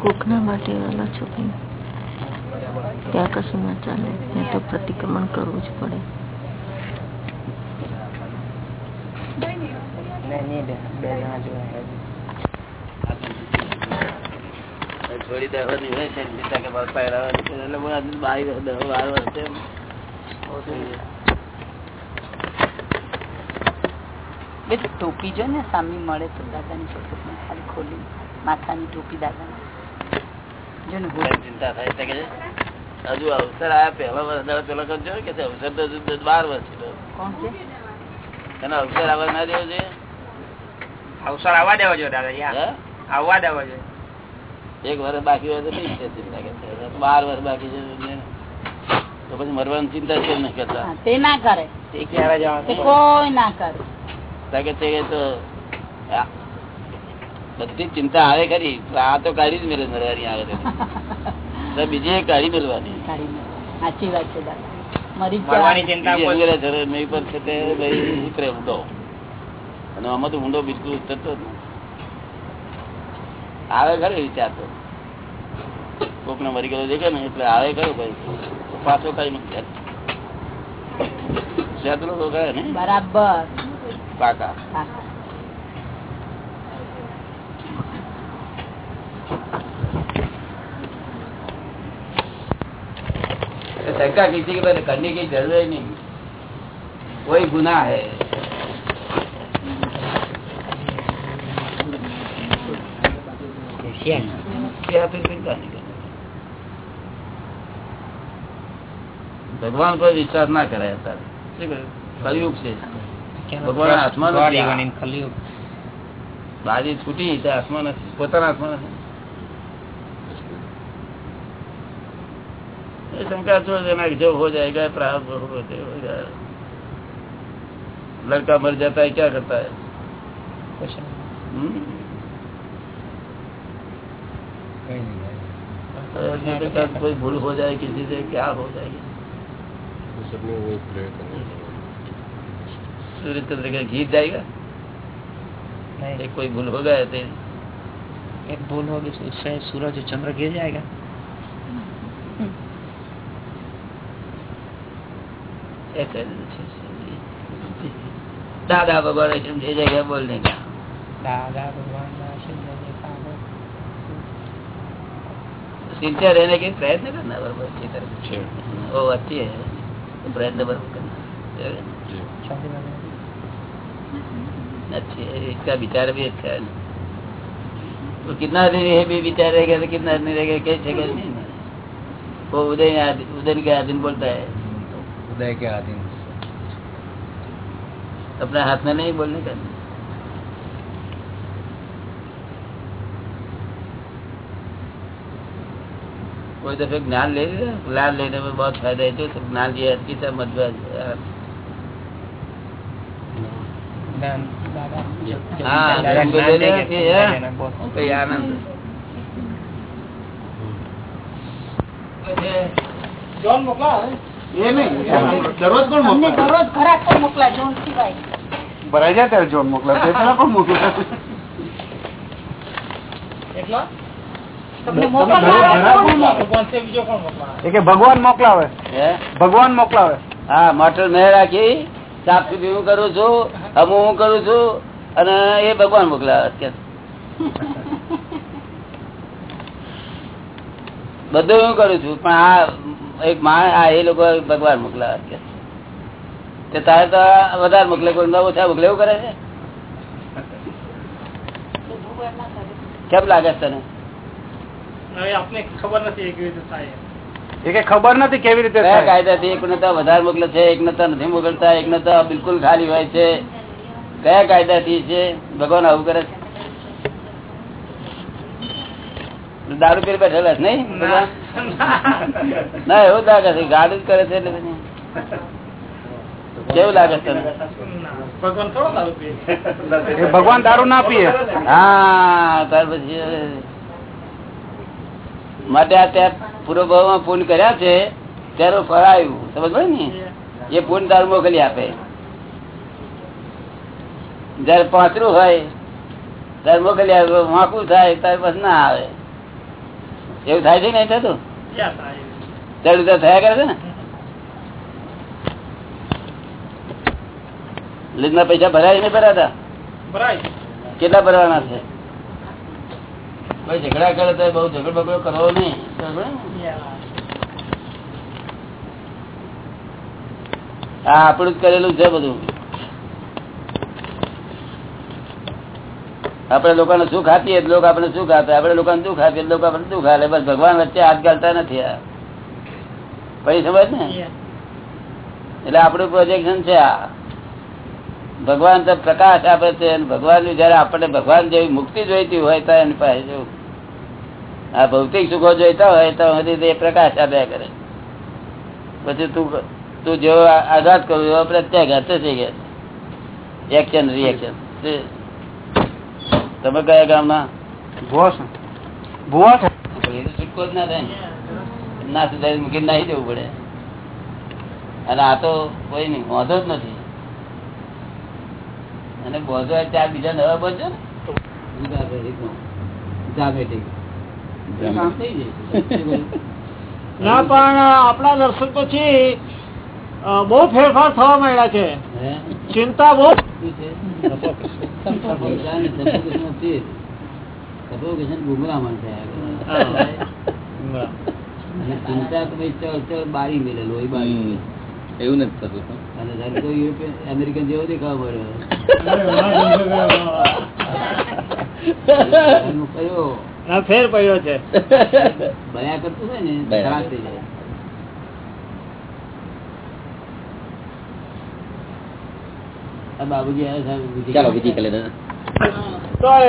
કોકના માટે વાલા છો ભાઈ? ત્યાં કશું ના ચાલે. ત્યાં તો પ્રતિક્રમણ કરવું જ પડે. ટોપી જો ને સામી મળે તો દાદાની પોકેટમાં ખાલી ખોલી માથાની ટોપી દાદાની. જો ને કેમ ચિંતા થાય છે કે હજુ અવસર આયા પહેલા વર્ષ દાડો કરજો કે અવસર તો હજુ બાર વર્ષ કોણ છે એનો અવસર આવવા ના દેવો જોઈએ? અવસર આવવા દેવો જોઈએ દાદા આવવા દેવો જોઈએ. એક વર્ષ બાકી હોય તો ઠીક છે ચિંતા કે બાર વર્ષ બાકી છે તો પછી મરવાની ચિંતા છે નહીં કરતા તે ના કરે. ક્યારે જવાનું? કોઈ ના કરે. કે તે તો આ બધી ચિંતા આવે ખરી આ તો કાઢી જ મેળે નરવાની આવે બીજી કાઢી મેળવાની સાચી વાત છે. આવે ખરો વિચાર કોક ને મરી ગયો દેખે ને એટલે આવે ખરો ભાઈ. પાછો કઈ કહે બરાબર. પાકા. شنکا کسی کی پہلے کرنے کی ضرورت ہی نہیں کوئی گناہ ہے بھگوان کو ڈسٹرب نہ کرایا سر کلयुग سے ભગવાન આત્મા નથી બાજી છૂટી પોતાના આત્મા નથી شنکا چھوڑ دینا جو ہو جائے گا لڑکا مر جاتا ہے کیا کرتا ہے؟ کوئی بھول ہو جائے کسی سے کیا ہو جائے؟ گی سوریہ چندر کا گیت جائے گا؟ کوئی بھول ہو گیا ایک بھول ہوگی سورج چندر گر جائے گا۔ सिंसियर रहने के प्रयत्न करना बराबर अच्छी तरह वो अच्छी है तो प्रयत्न बराबर करना शादी वाले अच्छी है इसका विचार भी अच्छा है तो कितना दिन ये भी विचार रहेगा तो कितना दिन रहेगा कैसे कैसे नहीं ना वो उदय आदि- उदय के आधीन बोलता है उदय के आधीन अपने हाथ में नहीं बोलने का कोई दफे ज्ञान ले लिया ज्ञान लेने में बहुत फायदा है जो सब ज्ञान लिया अच्छी तरह मत ज्ञान दादा जब- ભરાઈ જાય ત્યારે જોન મોકલા પણ મોકલા ભગવાન મોકલાવે. ભગવાન મોકલાવે. હા મોટર મેં રાખી સાફ સુધી હું કરું છું અમુ હું કરું છું અને એ ભગવાન મોકલાવે અત્યારે. બધું હું કરું છું પણ આ એક માણ આ એ લોકો ભગવાન મોકલા કે તારે તો વધારે મોકલે કોઈ ઓછા મોકલે એવું કરે છે? કેમ લાગે છે તને? ખબર નથી કેવી રીતે થાય ખબર નથી કેવી રીતે કયા કાયદાથી એક નતા વધારે મોકલે છે એક નતા નથી મોકલતા એક નતા બિલકુલ ખાલી હોય છે. કયા કાયદાથી છે? ભગવાન આવું કરે છે? દારૂ પીર બેઠેલા છે નહીં ભગવાન? ના એવું લાગે છે ગાડી જ કરે છે એટલે કેવું લાગે છે ભગવાન દારૂ ના પીએ. હા ત્યાર પછી માટે આ ત્યાં પૂર્વ ભાવમાં પૂર્ણ કર્યા છે ત્યારે ફળ આવ્યું સમજ ને? એ પૂર્ણ દારૂ મોકલી આપે. જયારે પાંચરું હોય ત્યારે મોકલી આવે માકું થાય ત્યારે પછી ના આવે. એવું થાય છે કે થતું? ચડ ઉતર થયા કરે છે ને? લીધના પૈસા ભરાય નહીં ભરાતા? કેટલા ભરવાના છે? ભાઈ ઝઘડા કરે તો બહુ ઝઘડ બગડો કરવો નહીં. હા ને? આ આપણું જ કરેલું છે બધું. આપણે લોકોને સુખ આપીએ તો લોકો આપણે સુખ આપે. આપણે લોકોને દુઃખ આપીએ લોકો આપણે દુઃખ આપે. બસ ભગવાન વચ્ચે હાથ ગાલતા નથી આ. પછી સમજ ને? એટલે આપણું પ્રોજેક્શન છે આ. ભગવાન તો પ્રકાશ આપે છે ભગવાન જયારે આપણને ભગવાન જેવી મુક્તિ જોઈતી હોય તો એની પાસે આ ભૌતિક સુખો જોઈતા હોય તો તે પ્રકાશ આપ્યા કરે. પછી તું તું જેવો આઘાત કરું એવો પ્રત્યાઘાત થઈ ગયા એક્શન રિએક્શન તમે કયા ગામના? છે. છે? છૂટકો જ ના થાય ના. સુધારી મૂકીને નાહી જવું પડે. અને આ તો કોઈ નહીં વાંધો જ નથી. અને બોધો ચાર બીજા નવા બોધો ને. છે પણ આપણા દર્શન પછી બહુ ફેરફાર થવા માંડ્યા છે. ચિંતા બહુ એવું નથી થતું અને જયારે યુરોપિયન અમેરિકન જેવો દેખાવા મળ્યો કયો ફેર પડ્યો છે બયા કરતું હોય ને ખરાબ થઈ જાય આ બાબુજી ચાલો બીજી કલે તો.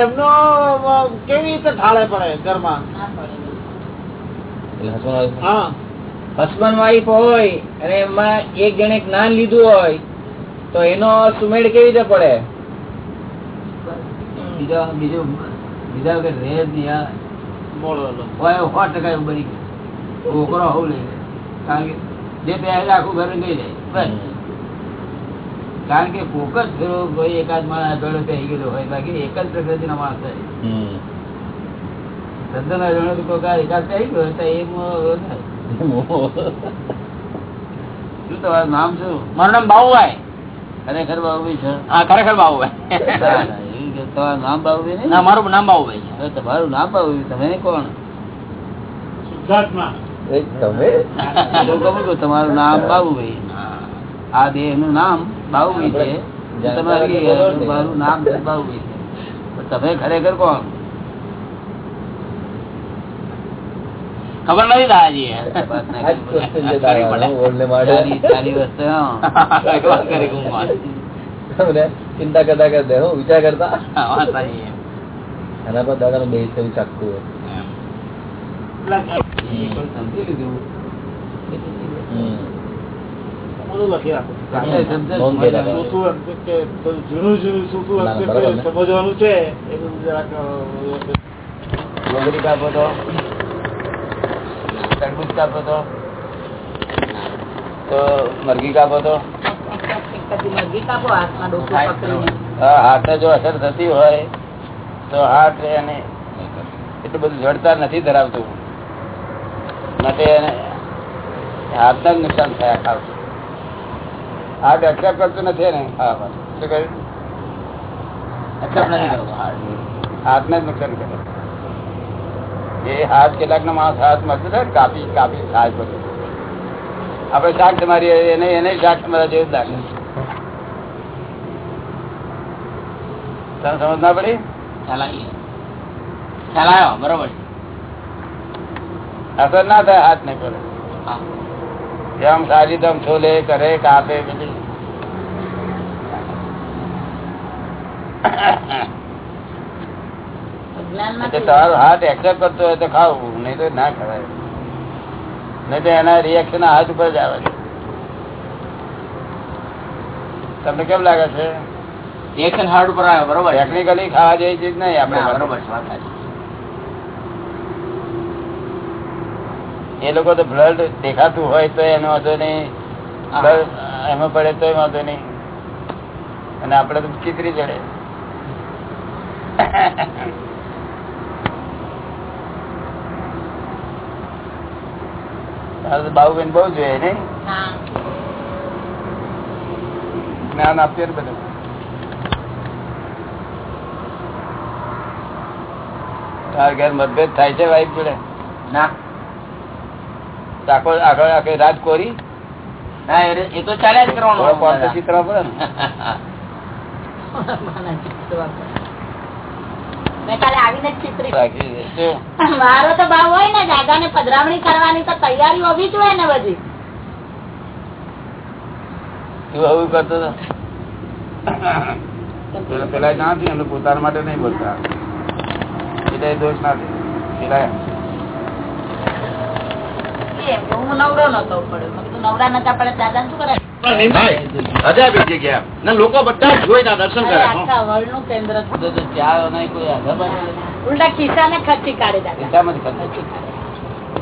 એમનો કેવી રીતે ઠાળે પડે ઘરમાં? Husband wife? હોય અને એમાં એક જણે જ્ઞાન લીધું હોય તો એનો સુમેળ કેવી રીતે પડે? બીજો બીજો બીજા વગર રહે જ નહીં બોલો હોય સો ટકા એવું બની ગયું. છોકરો હોવું લઈ કારણ કે જે બે આખું ઘર ગઈ જાય. બસ. કારણ કે ફોકસ ફેરો કોઈ એકાદ માણસ ભેળો થઈ ગયેલો હોય બાકી એક જ પ્રકૃતિનો માણસ થાય હમ. ધંધો જણો તો કોઈ એકાદ થઈ ગયો તો એ મોહ થાય. શું તમારું નામ શું? મારું નામ બાબુભાઈ. ખરેખર બાબુભાઈ છે? હા ખરેખર ના, બાબુભાઈ ના, તમારું નામ બાબુભાઈ ના મારું નામ બાબુભાઈ હવે તમારું નામ બાબુભાઈ તમે કોણ? તમે? તમારું નામ બાબુભાઈ. આ દેહનું નામ બાબુભાઈ છે. તમારી. મારું નામ છે બાબુભાઈ છે. તમે ખરેખર કોણ? ખબર નથી દાદાજી. ના ચિંતા કરતા કરતા હું વિચાર કરતા. હા, વાત સાચી છે. આના પર દાદાનું બે ચાકતું હોય. સમજી લીધું. બધું લખી રાખું આપણે સમજણ નોંધ કરી મળે. રાખો. શું શું એમ કે બધું જૂનું જૂનું શું શું ના, એમ ના, કે બરાબર ને. સમજવાનું છે એ બધું જરાક ડુંગળી કાપો તો તરબૂચ કાપો તો તો મરઘી કાપો તો હા, જો અસર થતી હોય તો હાથ એને એટલું બધું જડતા નથી ધરાવતું માટે એને હાથને જ નુકસાન થયા ખાવ હાથ એક્સેપ્ટ કરતું નથી ને હા બસ શું કહ્યું Accept નથી કરતો હાર્ટ. હાથને જ નુકસાન કરે એ હાથ કેટલાક ના માણસ હાથ મસ્ત થાય ને, કાપી કાપી ખાય બધું આપડે શાક તમારી એને એને શાક તમારા જેવું જ લાગે તને સમજ ના પડી ખ્યાલ આવી ગયો. ખ્યાલ આવ્યો બરોબર છે. અસર ના થાય હાથ ને કરે હા. જેમ સારી દમ છોલે કરે કાપે બધું. એટલે તમારો હાથ એક્સેપ્ટ કરતો હોય તો ખાવું નહીં તો ના ખવાય. નહીં તો એના રિએક્શન હાથ ઉપર જ આવે છે. તમને કેમ લાગે છે? Reaction હાર્ટ ઉપર આવે બરોબર. ટેકનિકલી ખાવા જેવી ચીજ નહીં આપણે બરોબર છે વાત સાચી. એ લોકો તો બ્લડ દેખાતું હોય તો એનો વાંધો નહીં. એમાં પડે તો વાંધો નહીં. અને આપણે તો ચીતરી ચડે. બાબુબેન બહુ જોઈએ નઈ જ્ઞાન આપીએ ને બધું. તારા ઘેર મતભેદ થાય છે વાઈફ જોડે? ના. કોરી? એ- તો ચાલ્યા જ પડે ને. કાલે આવીને ચિત્રી. શું? મારો તો ભાવ હોય ને દાદા ને પધરામણી કરવાની તો તૈયારી હોવી જોઈએ ને બધી. તું આવું કરતો પેલા ના થયું પોતાના માટે નહીં બોલતા. એટલે દોષ ના થાય. પેલા એમ હું નવરો નતો પડ્યો. નવરા નતા પડે દાદા શું કરે અજાબી જગ્યા ના લોકો બધા જોઈને દર્શન અરે આખા વર્લ્ડનું કેન્દ્ર છે. તો તો ચા નહીં કોઈ આગળ બાજુ ઉલટા ખિસ્સા ને ખર્ચી કાઢી ખિસ્સામાં જ ખર્ચો.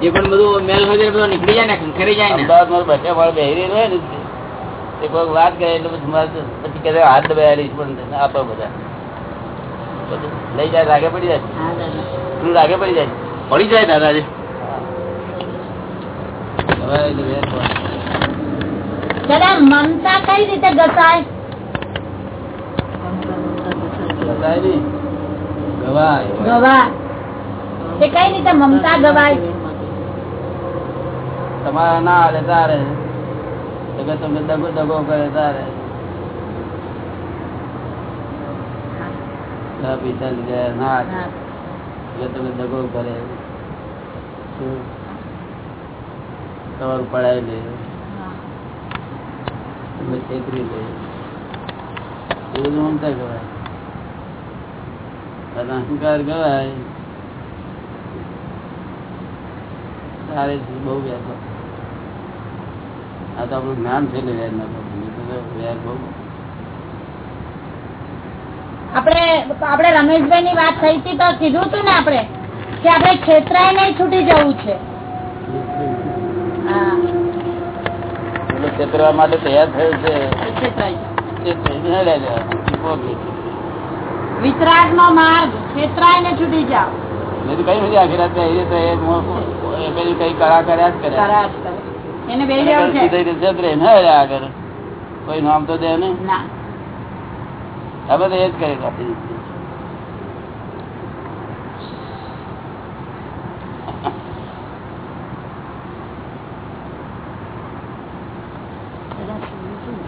એ પણ બધું મેલ વગેરે બધું નીકળી જાય ને જાય ને. અમદાવાદમાં બસે વાળો બેહી રહ્યો હોય ને કોઈ વાત કરે એટલે પછી મારે પછી કહે હાથ દબાયેલી પણ આપો બધા. બધું લઈ જાય રાગે પડી જાય. તું રાગે પડી જાય? પડી જાય દાદાજી હવે એટલે વેર કોણ? દાદા મમતા કઈ રીતે ઘસાય બતાય નહીં. ગવાય. ગવા તે કઈ રીતે મમતા ગવાય? તમારા ના હાલે તારે. તમે તમને દગો દગો કરે તારે. ના લીધા ના તમે દગો કરે? તમારું પડાવી લે તમે છેતરી લે એવું મમતા કહેવાય. અને અહંકાર કહેવાય. તારે બહુ વ્યાર આ તો આપણું જ્ઞાન છે ને વ્યાજ ના આપણે આપણે રમેશભાઈ ની વાત થઈ હતી તો કીધું હતું ને આપણે કે આપણે છેતરાય નહીં છૂટી જવું છે. છેતરવા માટે તૈયાર થયું છે. છેતરાય તે થઈને હેડ્યા જવાના. ઓકે. વિતરાગ નો માર્ગ. છેતરાય ને છૂટી જાવ મેં કઈ બધી આખી રાત એ પેલી કઈ કળા કર્યા જ કર્યા. એને બે જવું છે. સીધા રીતે છેતરે ને હેડ્યા આગળ. કોઈ નામ તો દે ને. અમે તો એ જ કરી રાખી પાણી લાવો દિલકન હા સાત આઠ પંચ્યાસી સાથે બહુ પેલી પટેલ હા શૈલેષ શૈલેષ ઊભો થઈ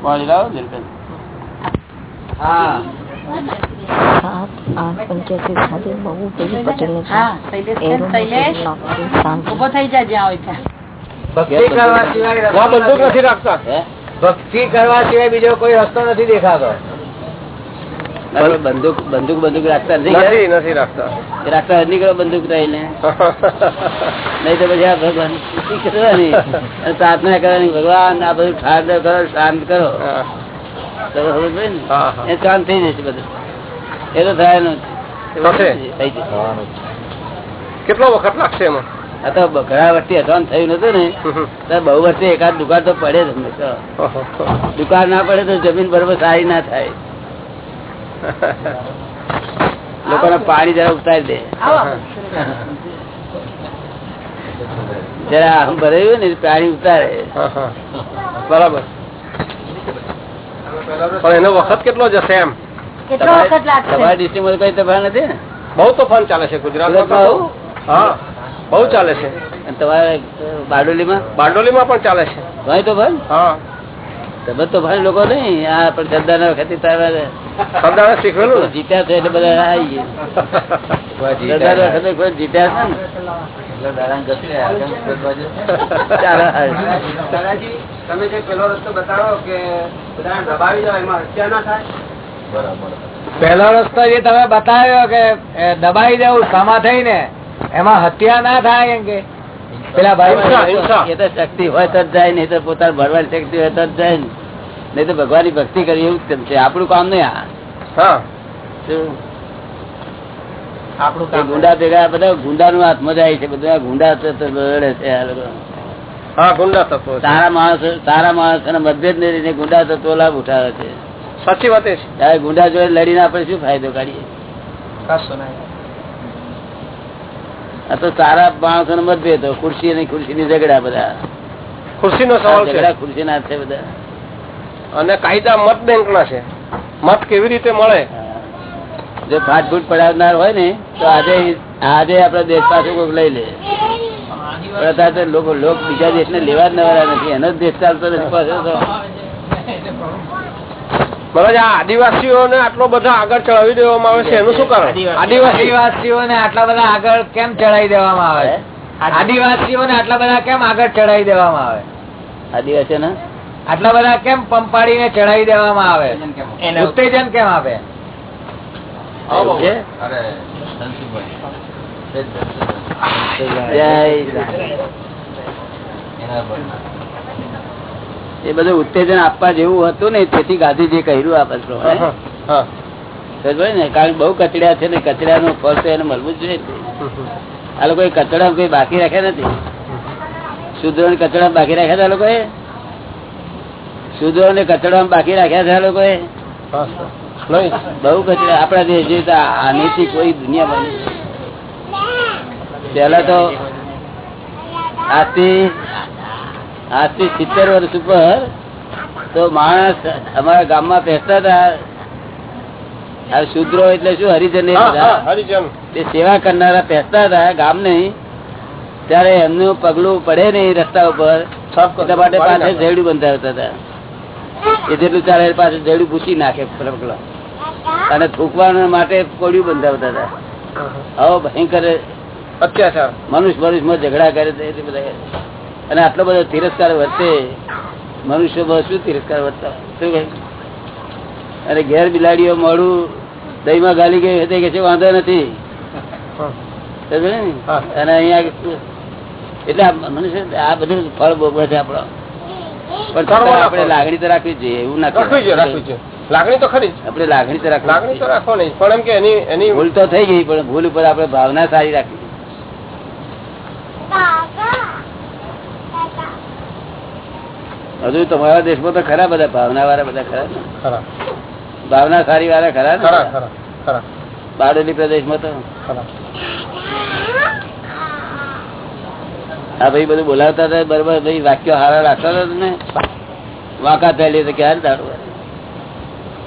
જાય જ્યાં હોય ત્યાં ભક્તિ કરવા સિવાય રસ્તો બંદૂક નથી. નથી. રાખતા. હે ભક્તિ કરવા સિવાય બીજો કોઈ રસ્તો નથી દેખાતો. પણ બંદૂક બંદૂક બંદૂક રાખતા નથી નથી નથી રાખતા. એ રાખતા નથી નીકળો બંદૂક રહીને નહીં તો પછી આ ભગવાન કરવાની. પ્રાર્થના કરવાની ભગવાન આ બધું ઠાર કરો શાંત કરો. એ શાંત થઈ જશે બધું. એ તો થાયનું થઈ જશે. કેટલો વખત લાગશે એમાં? આ તો ઘણા વર્ષથી અધવાન થયું નતું ને તો બહુ વર્ષે એકાદ દુકાન તો પડે જ. દુકાન ના પડે તો જમીન બરોબર સારી ના થાય. લોકોને પાણી જરા ઉતારી દે. જરા ભરાયું ને પાણી ઉતારે. બરાબર. પણ એનો વખત કેટલો જશે એમ? કેટલો વખત તમારા ડિસ્ટ્રિક્ટમાં કઈ તફાવત નથી ને? બહુ તોફાન ચાલે છે ગુજરાતમાં. હા બહુ ચાલે છે. તમારે બારડોલીમાં? બારડોલીમાં પણ ચાલે છે. ભાઈ તો ભાઈ હા. તમે તો ભાઈ લોકો નહીં આ પણ ધંધા ના વખતે તારા શીખવેલું જીત્યા છે એટલે બધા આવી ગયા. વખતે કોઈ જીત્યા છે ને? પેલો રસ્તો બતાવો કે બધાને દબાવી દો એમાં હત્યા ના થાય? પહેલો રસ્તો જે તમે બતાવ્યો કે દબાઈ દેવું સમા થઈને એમાં હત્યા ના થાય એમ કે? પેલા. એ તો શક્તિ હોય તો જાય નહીં તો પોતાની ભરવાની શક્તિ હોય તો જાય ને. નહીં તો ભગવાનની ભક્તિ કરી એવું જ છે? આપણું કામ નહીં આ. આપણું ગુંડા ભેગા બધા ગુંડા નું હાથમાં જાય છે બધા ગુંડા તો તો છે આ લોકો. સારા માણસ સારા માણસ અને મતભેદ ને લઈને ગુંડા તત્વો લાભ ઉઠાવે છે. સાચી વાત એ છે. ગુંડા જોડે લડીને આપણે શું ફાયદો કાઢીએ? કશું નહીં આ તો સારા માણસો મતભેદ ખુરશી અને ખુરશી ની ઝઘડા બધા. ખુરશી નો સવાલ છે. ઝઘડા ખુરશીના છે બધા. અને કાયદા મત બેંક ના છે. મત કેવી રીતે મળે? જો ફાટ ફૂટ પડાવનાર હોય ને તો આજે આજે આપડા દેશ પાસે કોઈક લઈ લે. પણ અત્યારે લોકો લોક બીજા દેશને લેવા જ નવારા નથી. એનો જ દેશ ચાલતો નથી. પાછો આ આદિવાસીઓને આટલો બધા આગળ ચડાવી દેવામાં આવે છે એનું શું કારણ? આદિવાસી આદિવાસીઓને આટલા બધા આગળ કેમ ચડાવી દેવામાં આવે? આદિવાસીઓને આટલા બધા કેમ આગળ ચડાવી દેવામાં આવે? આદિવાસીઓ આટલા બધા કેમ પંપાડીને ચડાવી દેવામાં આવે? ઉત્તેજન કેમ આપે? જય એ બધું ઉત્તેજન આપવા જેવું હતું ને તેથી ગાંધીજી કહ્યું આ સમજાય ને? કારણ બહુ કચડ્યા છે ને કચડ્યા નું ફળ તો એને મળવું જ જોઈએ. આ લોકો કચડા કોઈ બાકી રાખ્યા નથી. શુદ્રો ને કચડા બાકી રાખ્યા હતા લોકોએ? શુદ્રો ને કચડા બાકી રાખ્યા હતા લોકોએ? બહુ કચરા આપડા દેશ જે તો આનીથી કોઈ દુનિયા બની પેલા તો આજથી આજથી સિત્તેર વર્ષ ઉપર તો માણસ અમારા ગામમાં પહેરતા હતા. આ શુદ્રો એટલે શું? હરિજન હરિજન. તે સેવા કરનારા પહેરતા હતા ગામ નહીં. ત્યારે એમનું પગલું પડે નહીં રસ્તા ઉપર. એટલા માટે પાસે જેડું બંધાવતા હતા. એ જેટલું ચાલે પાસે જેડું પૂછી નાખે પગલો અને થૂકવાના માટે કોડિયું બંધાવતા હતા. આવો ભયંકર અત્યાચાર. મનુષ્ય મનુષ્યમાં ઝઘડા કરે છે બધા. અને આટલો બધો તિરસ્કાર વધશે મનુષ્ય શું તિરસ્કાર વધતા શું કહે? અને ઘેર બિલાડીઓ મોડું દહીંમાં ગાલી ગઈ હતી કે છે વાંધો નથી. અને અહીંયા એટલે મનુષ્ય આ બધું ફળ ભોગવે છે આપડો પણ આપણે લાગણી તો રાખવી જોઈએ એવું ના રાખવી જોઈએ રાખવી જોઈએ. લાગણી તો ખરી જ. આપણે લાગણી તો રાખવી લાગણી તો રાખો નહીં પણ એમ કે એની એની ભૂલ તો થઈ ગઈ પણ ભૂલ ઉપર આપણે ભાવના સારી રાખવી હજુ તમારા દેશમાં તો ખરા બધા ભાવના વાળા બધા ખરા ભાવના સારી વાળા ખરા બારડોલી પ્રદેશમાં તો? હા ભાઈ બધું બોલાવતા હતા બરોબર ભાઈ વાક્યો હારા રાખતા હતા તમે વાંકા થયેલી તો ક્યારે દાડો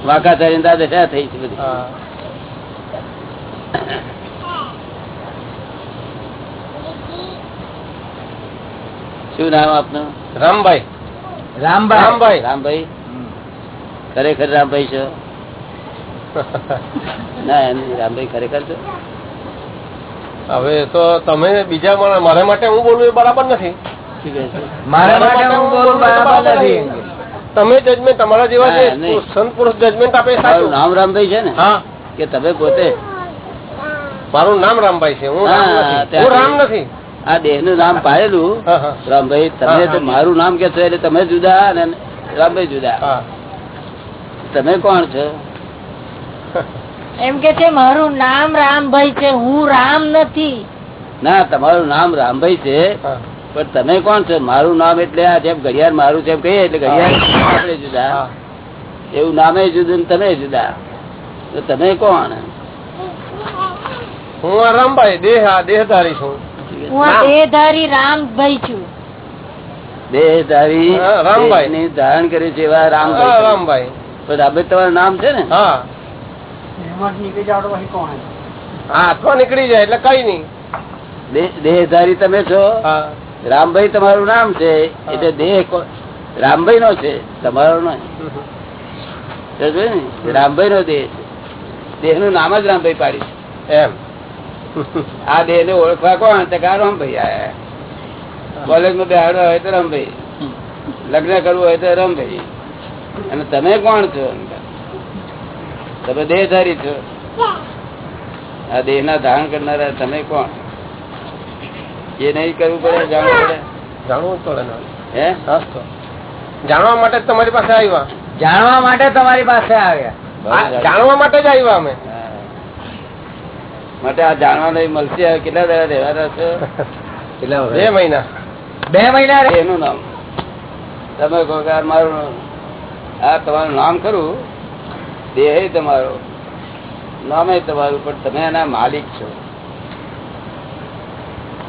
વાંકા થયેલી દાદે આ થઈ છે બધી. શું નામ આપનું? રામભાઈ. રામભાઈ. રામભાઈ. રામભાઈ. ખરેખર રામભાઈ છો? ના એમ રામભાઈ ખરેખર છો? હવે તો તમે બીજા મારા માટે હું બોલું એ બરાબર નથી. શું કહે છે? મારા માટે હું બોલું બરાબર નથી. તમે જજમેન્ટ તમારા જેવા છે. સંત પુરુષ જજમેન્ટ આપે એ નામ રામભાઈ છે ને? હા. કે તમે પોતે? મારું નામ રામભાઈ છે. હું હા, નથી. હું રામ નથી. આ દેહનું નામ પાડેલું? રામભાઈ તમે તો મારું નામ કે છો એટલે તમે જુદા અને રામભાઈ જુદા. તમે કોણ છો? એમ કે છે મારું નામ રામભાઈ છે હું રામ નથી. ના તમારું નામ રામભાઈ છે પણ તમે કોણ છો? મારું નામ એટલે આ જેમ ઘડિયાળ મારું છે એમ કહીએ એટલે ઘડિયાળ આપણે જુદા. એવું નામે જુદું ને તમે જુદા. તો તમે કોણ? હું રામભાઈ દેહ આ દેહધારી છું. દેહધારી રામભાઈ છું. દેહધારી રામભાઈ. ધારણ કર્યું છે એવા રામભાઈ રામભાઈ. રામભાઈ તમારું નામ છે ને? હા. હા નીકળી જાય એટલે કઈ નઈ દેહધારી તમે છો? રામભાઈ તમારું નામ છે? એટલે દેહ રામભાઈ નો છે તમારો નહીં. રામભાઈ નો? દેહ છે. દેહનું નામ જ રામભાઈ પાડ્યું એમ. આ દેહ ને ઓળખવા કોણ? રામભાઈ આયા? કોલેજમાં બેહાડવા હોય તો રામભાઈ. લગ્ન કરવું હોય તો રામભાઈ. અને તમે કોણ છો? તમે દેહધારી છો? આ દેહ ના ધારણ કરનારા તમે કોણ? એ નહીં કરવું પડે જાણવું પડે? જાણવું પડે હે? જાણવા માટે તમારી પાસે આવ્યા. જાણવા માટે તમારી પાસે આવ્યા. જાણવા માટે જ આવ્યા અમે. માટે આ જાણવાનું મળશે કેટલા દાડા રહેવાના કેટલા બે મહિના. બે મહિના એનું નામ. તમે કહો કે મારું આ તમારું નામ ખરું? દેહ તમારો. નામે તમારું પણ તમે એના માલિક છો.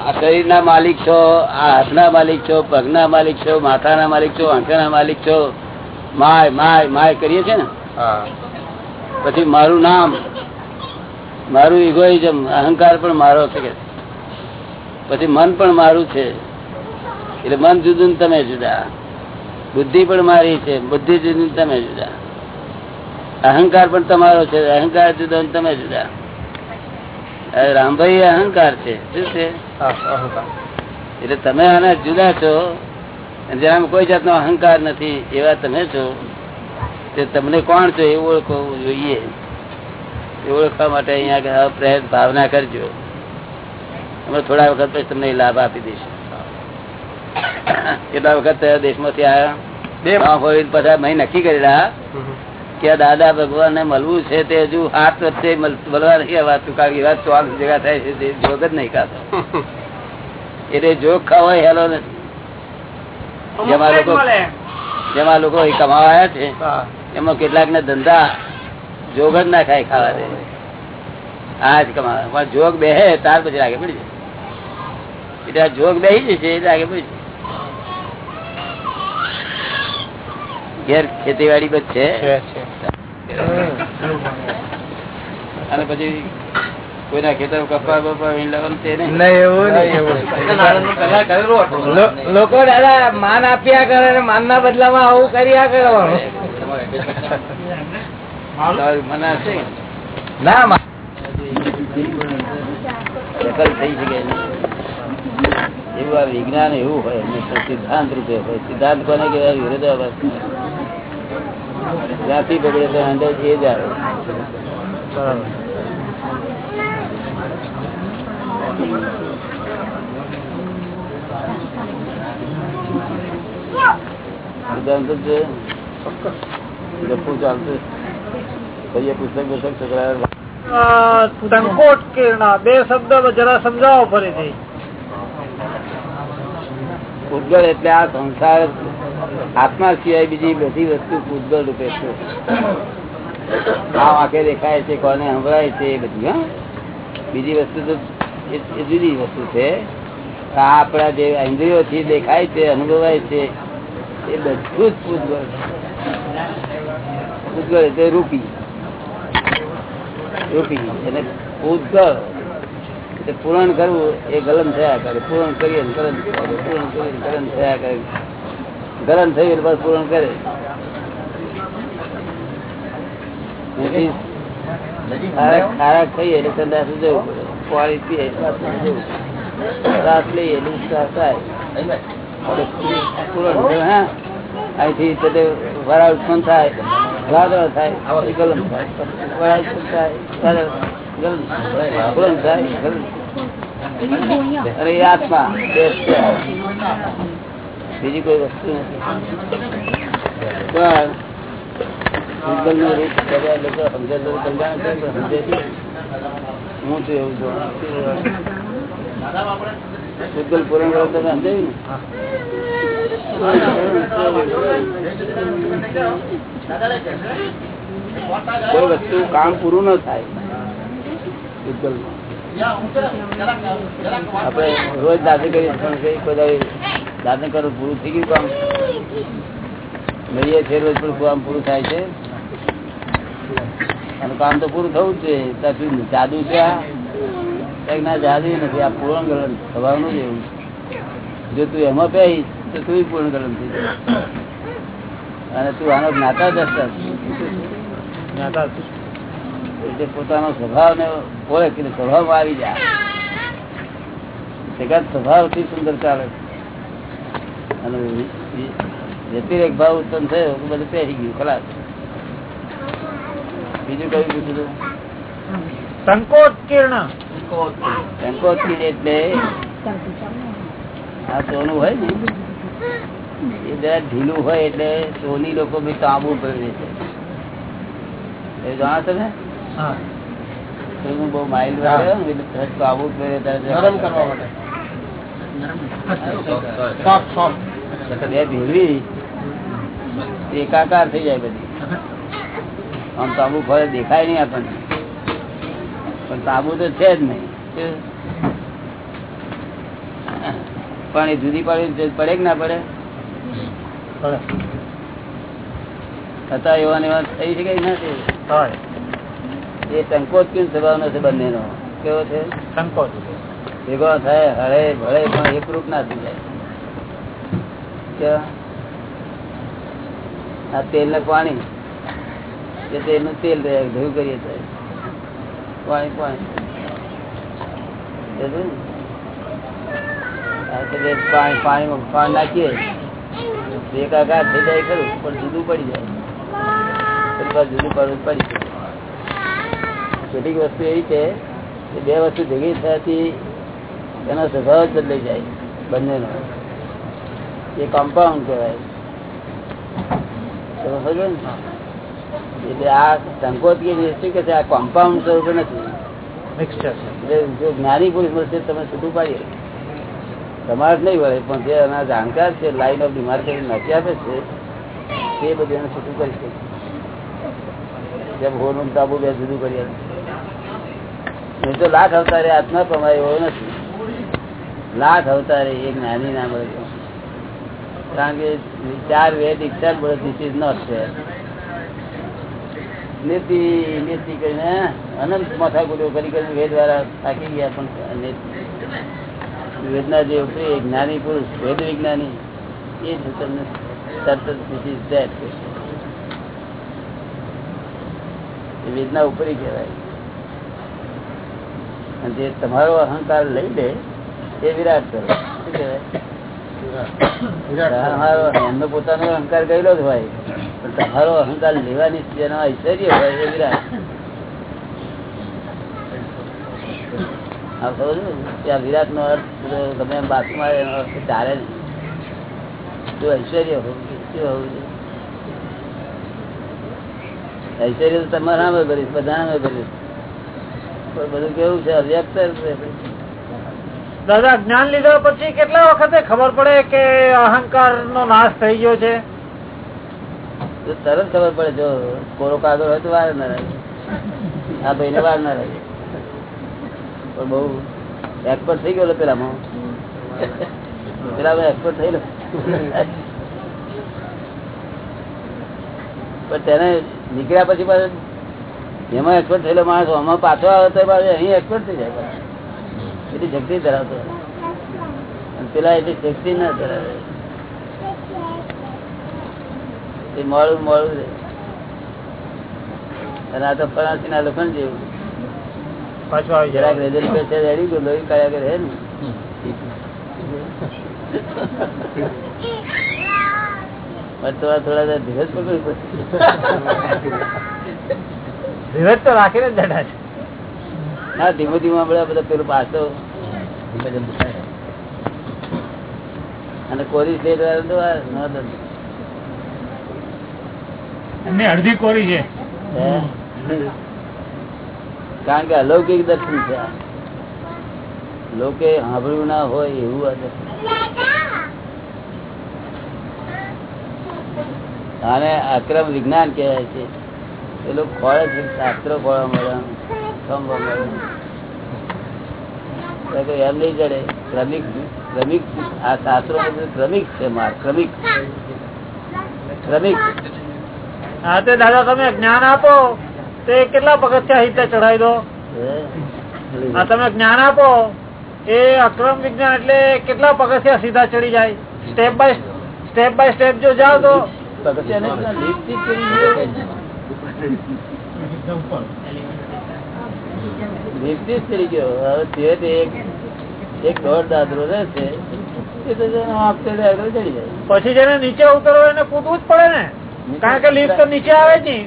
આ શરીરના માલિક છો આ હાથના માલિક છો પગના માલિક છો માથાના માલિક છો આંખના માલિક છો. માય માય માય કરીએ છે ને? પછી મારું નામ. મારું ઇગોઇઝમ અહંકાર પણ મારો છે કે. પછી મન પણ મારું છે. એટલે મન જુદું તમે જુદા. બુદ્ધિ પણ મારી છે બુદ્ધિ જુદું તમે જુદા. અહંકાર પણ તમારો છે અહંકાર જુદો તમે જુદા. રામભાઈ અહંકાર છે શું છે? એટલે તમે આના જુદા છો જેનામાં કોઈ જાતનો અહંકાર નથી એવા તમે છો. તે તમને કોણ છો એ ઓળખવું જોઈએ. એ ઓળખવા માટે અહીંયા પ્રયત્ન ભાવના કરજો. અમે થોડા વખત પછી તમને લાભ આપી દઈશું. કેટલા વખત દેશમાંથી આવ્યા હોય પછી મેં નક્કી કરેલા. કે દાદા ભગવાન ને મળવું છે તે હજુ હાથ વચ્ચે મળવા નહીં અવાતું કારણ કે વાત ચોક ભેગા થાય છે તે જોગ જ નહીં ખાતો. એટલે જોગ ખાવા હેલો ને જેમાં લોકો જેમાં લોકો કમાવા આવ્યા છે એમાં કેટલાક ને ધંધા જોગ જ ના ખાય ખાવા દે આ જ કમાવા પણ જોગ બેહે તાર પછી આગળ પડી જાય એટલે આ જોગ બેસી જશે એટલે આગળ પડી ઘેર ખેતીવાડી બધ છે અને પછી કોઈના ખેતર કપા બપા લોકો દાદા માન આપ્યા કરે માન ના બદલામાં આવું કર્યા કરવાનું ને? ના થઈ શકે એવું આ વિજ્ઞાન એવું હોય સિદ્ધાંત રૂપે હોય. સિદ્ધાંત કોને કહેવાય? વિરોધાભાસ જ્યાંથી બગડે તો અંદર એ જ આવે. સિદ્ધાંત જ છે. ગપ્પુ ચાલતું કહીએ પુસ્તક પુસ્તક છોકરા સંકોટ કિરણા બે શબ્દ જરા સમજાવો ફરીથી. પૂતગળ એટલે આ સંસાર આત્મા સિવાય બીજી બધી વસ્તુ પૂતગળ રૂપે છે. આ વાંકે દેખાય છે કોને સંભળાય છે એ બધી હા? બીજી વસ્તુ તો એ જુદી વસ્તુ છે. આ આપણા જે ઇન્દ્રિયોથી દેખાય છે અનુભવાય છે એ બધું જ પૂતગળ પૂતગળ એટલે રૂપી. રૂપી એટલે પૂતગળ એટલે પૂરણ કરવું એ ગલન થયા કરે. પૂરણ કરીએ ગલન પૂરણ કરીએ ગલન થયા કરે. ગલન થયું એટલે બસ પૂરણ કરે. ખારાક થઈ એટલે સંદાસ જવું પાણી પીએ જવું લઈએ એટલે થાય. પૂરણ હા. અહીંથી વરાળ ઉત્પન્ન થાય. વાદળ થાય ગલન થાય. ગલન થાય, ગલન અરે આત્મા બીજી કોઈ વસ્તુ નથી. હું તો એવું છું ભૂગોળ પૂરણ કરો તો સમજાયું કોઈ વસ્તુ કામ પૂરું ન થાય આપડે રોજ દાદા કરીએ કોઈ દાદા કરો પૂરું થઈ ગયું કામ? મળીએ છીએ રોજ પણ કામ પૂરું થાય છે. અને કામ તો પૂરું થવું છે જાદુ છે આ. કંઈક ના જાદુ નથી આ પૂર્ણ ગલન થવાનું જ એવું જો તું એમાં પહેરીશ તો તું પૂર્ણ ગલન થઈ જાય અને તું આનો જ્ઞાતા દસતા એટલે પોતાનો સ્વભાવ ને ઓળખ એટલે સ્વભાવમાં આવી જાય જગત સ્વભાવથી સુંદર ચાલે અને વ્યતિરેક ભાવ ઉત્પન્ન થયો બધું પહેરી ગયું ખલાસ. બીજું કયું પૂછ્યું સંકોટ કિરણ સંકોચી એટલે આ સોનું હોય ને એ જરા ઢીલું હોય એટલે સોની લોકો બી તાંબુ ભરે છે. એ જાણો તમે સોનું બહુ માઇલ વાળે ને એટલે તરત તાંબુ પહેરે નરમ કરવા માટે. બે એકાકાર થઈ જાય બધી. આમ તાંબુ ફરે દેખાય નહીં આપણને. પણ તાંબુ તો છે જ નહીં. પાણી જુદી પાડી પડે કે ના પડે? હતા એવા એવા થઈ શકે કે એ સંકોચ કેમ સ્વભાવનો છે બંનેનો? કેવો છે? સંકોચ. ભેગો થાય હળે ભળે પણ એકરૂપ ના થઈ જાય? આ તેલ ને પાણી કે તેલ રહે કરીએ તો કેટલીક વસ્તુ એવી છે કે બે વસ્તુ ભેગી થયાથી એનો સ્વભાવ જ બદલાઈ જાય બંનેનો. એ કમ્પાઉન્ડ કહેવાય. સમજો ને? એટલે આ સંકોચ શું કે છે આ કોમ્પાઉન્ડ સ્વરૂપે નથી. જો જ્ઞાની પુરુષ મળશે તમે છૂટું પાડીએ તમારે નહીં વળે પણ જે એના જાણકાર છે લાઈન ઓફ ડિમાર્ક નાખી આપે છે તે બધું એને છૂટું કરી શકે. જેમ હોનું તાબુ બે જુદું કરી આપે. તો લાખ અવતારે આત્મા કમાય એવો નથી. લાખ અવતારે એક નાની ના મળે. કારણ કે ચાર વેદ ચાર મળે ધીસ ઇઝ નોટ છે વેદના ઉપરી જ્ઞાની પુરુષ, વેદ વિજ્ઞાની, એ જ તમને વેદના ઉપરી કહેવાય. અને જે તમારો અહંકાર લઈ લે, એ વિરાટ કરો. શું કહેવાય? પોતાનો અહંકાર ગયેલો જ હોય. પણ તમારો અહંકાર લેવાની જેનો ઐશ્વર્ય હોય એ વિરાટ. ને? વિરાટ નો અર્થ તમે બાથમાં એનો અર્થ ચાલે નહીં. જો ઐશ્વર્ય હોવું શું હોવું જોઈએ? ઐશ્વર્ય તો તમારા બધા ભરીશ પણ બધું કેવું છે? અવ્યક્ત. દાદા, જ્ઞાન લીધા પછી કેટલા વખતે ખબર પડે કે અહંકાર નો નાશ થઈ ગયો છે? તરત ખબર પડે, જો કોરો કાગળ હોય તો વાર ના રહે આ ભાઈ ને વાર ના રહે પણ બહુ એક્સપર્ટ થઈ ગયો પેલામાં. પેલા એક્સપર્ટ થઈ પણ તેને નીકળ્યા પછી એમાં એક્સપર્ટ થયેલો માણસ, આમાં પાછો આવે તો અહીં એક્સપર્ટ થઈ જાય. એટલી શક્તિ ધરાવતો પેલા એટલી શક્તિ ના ધરાવે. એ મોડું મોડું અને આ તો ફરાસી ના લખણ જેવું. પાછું આવી જરાક રેડી ગયો લોહી કાઢ્યા કરે ને. થોડા થોડા ધીરજ પડશે. ધીરજ તો રાખીને જ છે ના ધીમે ધીમે આપણે બધા પેલું પાછો. અને કોરી સ્ટેટ વાળા અડધી કોરી છે. કારણ કે અલૌકિક દર્શન છે. લોકે સાંભળ્યું ના હોય એવું આ દર્શન. આને અક્રમ વિજ્ઞાન કહેવાય છે. એ લોકો ખોળે છે શાસ્ત્રો ખોળવા મળે. સમજવા મળે તો કે એમ નહીં જડે ક્રમિક ક્રમિક આ શાસ્ત્રો ક્રમિક છે માર. ક્રમિક. ક્રમિક. હા તે દાદા તમે જ્ઞાન આપો. તે કેટલા પગથિયા હિતે ચડાવી દો? હે? તમે જ્ઞાન આપો. એ અક્રમ વિજ્ઞાન એટલે કેટલા પગથિયા સીધા ચડી જાય? Step by step by step જો જાઓ તો પગથિયા પણ કરી ગયો. હવે એક એક દોઢ દાદરો રહેશે પછી જેને નીચે ઉતરવો એને કૂદવું જ પડે ને. કારણ કે લિફ્ટ તો નીચે આવે જ નહીં.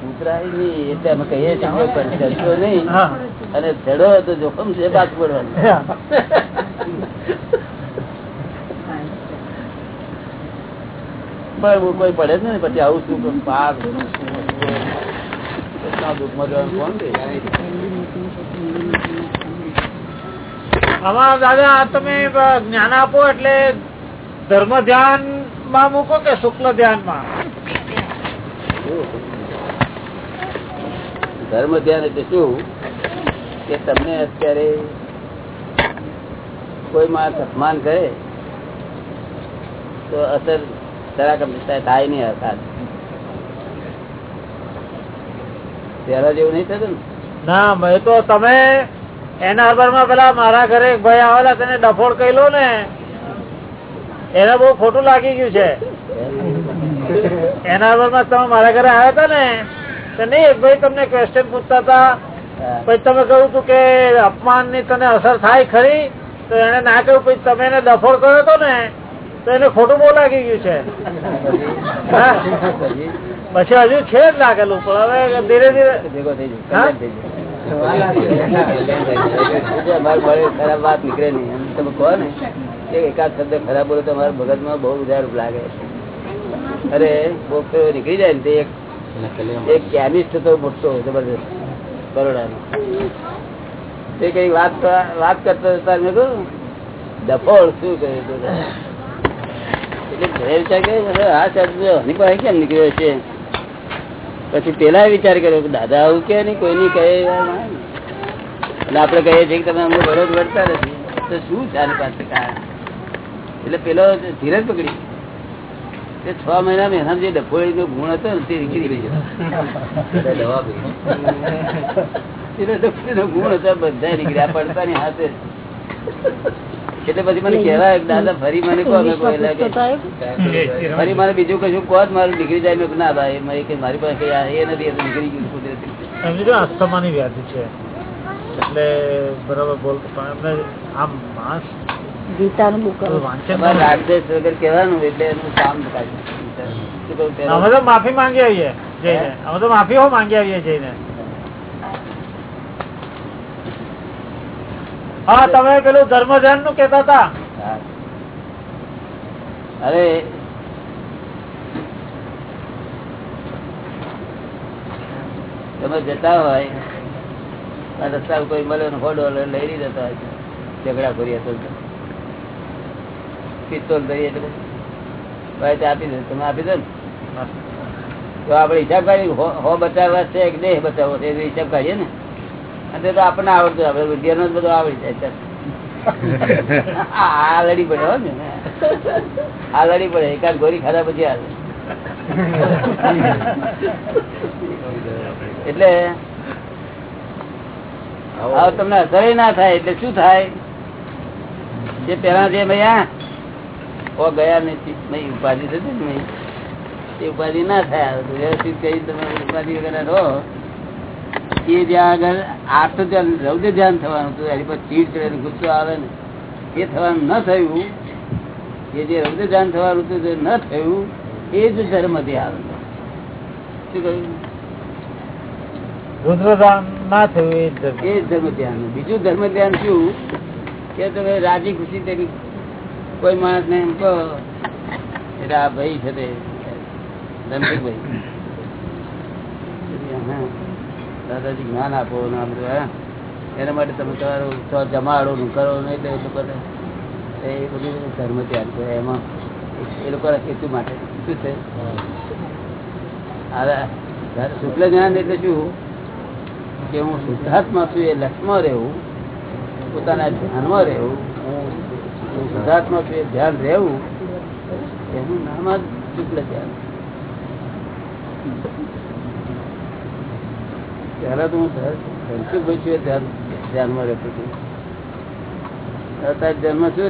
એટલે અમે કહીએ છીએ પણ નહીં. અને તો જોખમ છે પાછું પડવાનું પણ કોઈ પડે જ નહીં પછી આવું શું પાપ કેટલા દુઃખમાં જવાનું કોણ દે? આમાં દાદા તમે જ્ઞાન આપો એટલે ધર્મ ધ્યાનમાં મૂકો કે શુક્લ ધ્યાનમાં ધર્મ ધ્યાન એટલે શું? કે તમને અત્યારે કોઈ માણસ અપમાન કરે તો અસર જરા થાય નહીં પેલા જેવું નહીં થતું ના? મેં તો તમે એના માં પેલા મારા ઘરે એક ભાઈ આવેલા તેને ડફોડ કહેલો ને. એને બહુ ખોટું લાગી ગયું છે. એના હાર્બરમાં તમે મારા ઘરે આવ્યા હતા ને તો નહીં એક ભાઈ તમને ક્વેશ્ચન પૂછતા હતા. પછી તમે કહ્યું તું કે અપમાનની તને અસર થાય ખરી તો એને ના કહ્યું પછી તમે એને ડફોડ કર્યો હતો ને તો એને ખોટું બહુ લાગી ગયું છે. પછી હજુ છે જ લાગેલું પણ હવે ધીરે ધીરે ભેગો થઈ જાય ખરાબ વાત નીકળે નહીં. તમે કહો ને એકાદ શબ્દ ખરાબ બોલો તો મારા મગજમાં બહુ ઉજારૂપ લાગે. અરે નીકળી જાય ને તે એક કેમિસ્ટ હતો મોટો જબરદસ્ત બરોડાનો. તે કઈ વાત વાત કરતો હતા મેં કહ્યું ડફોળ શું કહ્યું? એટલે નીકળ્યો છે? પછી પેલા વિચાર કર્યો દાદા આવું કે નહીં કોઈ નહીં. કહે એટલે આપડે કહીએ છીએ તમે અમને બરોબર વળતા નથી. તો શું છે પાસે એટલે પેલો ધીરજ પકડી. છ મહિના એના જે ડફોળી નો ગુણ હતો ને, તે નીકળી ગયો. ગુણ હતો બધા નીકળ્યા, પડતાની હાથે. એટલે પછી મને કહેવાય દાદા ફરી મને કહો ફરી મને બીજું કશું કહો મારું નીકળી જાય. મેં ના ભાઈ મારી કઈ મારી પાસે કઈ આ એ નથી એ નીકળી ગયું કુદરતી એમની જો અસ્થમાની વ્યાધિ છે. એટલે બરાબર બોલ પણ એમને આમ માણસ ગીતાનું બુક વાંચન રાગદ્વેષ વગર કહેવાનું એટલે એનું કામ થાય. કહું અમે તો માફી માંગી આવીએ જઈને. અમે તો માફી હો માંગી આવીએ જઈને. હા તમે પેલું ધર્મધનનું કેતા હતા અરે તમે જતા હોય રસ્તા કોઈ મળે ને હોડો લઈ લઈ જતા હોય ઝઘડા કરી હતો તો. પિસ્તોલ એટલે ભાઈ આપી દે તમે આપી દો ને. તો આપડે હિસાબ કાઢી હો હો બચાવવા છે કે દેહ બચાવવો છે એ હિસાબ કાઢીએ ને. અને તે આપણને આવડતું આપડે વિદ્યાનો જ બધું આવડી જાય આ લડી પડે હો ને. આ લડી પડે એકાદ ગોરી ખાધા પછી હાલે. એટલે હવે તમને અસર ના થાય એટલે શું થાય? જે પેલા જે ભૈયા ગયા નથી નહીં ઉપાધિ થતી ને એ ઉપાધિ ના થાય વ્યવસ્થિત કઈ તમે ઉપાધિ વગેરે રહો. એ જ્યાં આગળ આઠ ધ્યાન રૌદ્ર ધ્યાન થવાનું હતું. એની પર ચીડ ચડે ગુસ્સો આવે ને. એ થવાનું ન થયું. એ જે રૌદ્ર ધ્યાન થવાનું હતું તે ન થયું એ જ ધર્મ ધ્યાન શું કહ્યું? ના થયું એ ધર્મ. ધ્યાન બીજું ધર્મ ધ્યાન શું? કે તમે રાજી ખુશી તેની કોઈ માણસ ને એમ કહો એટલે આ ભાઈ છે તે. ધનસુખભાઈ હા, દાદાજી જ્ઞાન આપો ને આ એના માટે તમે તમારું જમાડો નું કરો ને એટલે એ એ બધું ધર્મ ત્યાં છે. એમાં એ લોકો હેતુ માટે શું છે? શુક્લ જ્ઞાન એટલે શું? કે હું શુદ્ધાત્મા છું, એ લક્ષ્મણ રહેવું, પોતાના ધ્યાનમાં રહેવું, હું શુદ્ધાત્મા છું, એ ધ્યાન રહેવું, એનું નામ જ શુક્લ ધ્યાન પહેલા તો હું ધનસુખભાઈ છું ધ્યાન ધ્યાનમાં રહેતો છું? અત્યારે કોઈ ધ્યાનમાં શું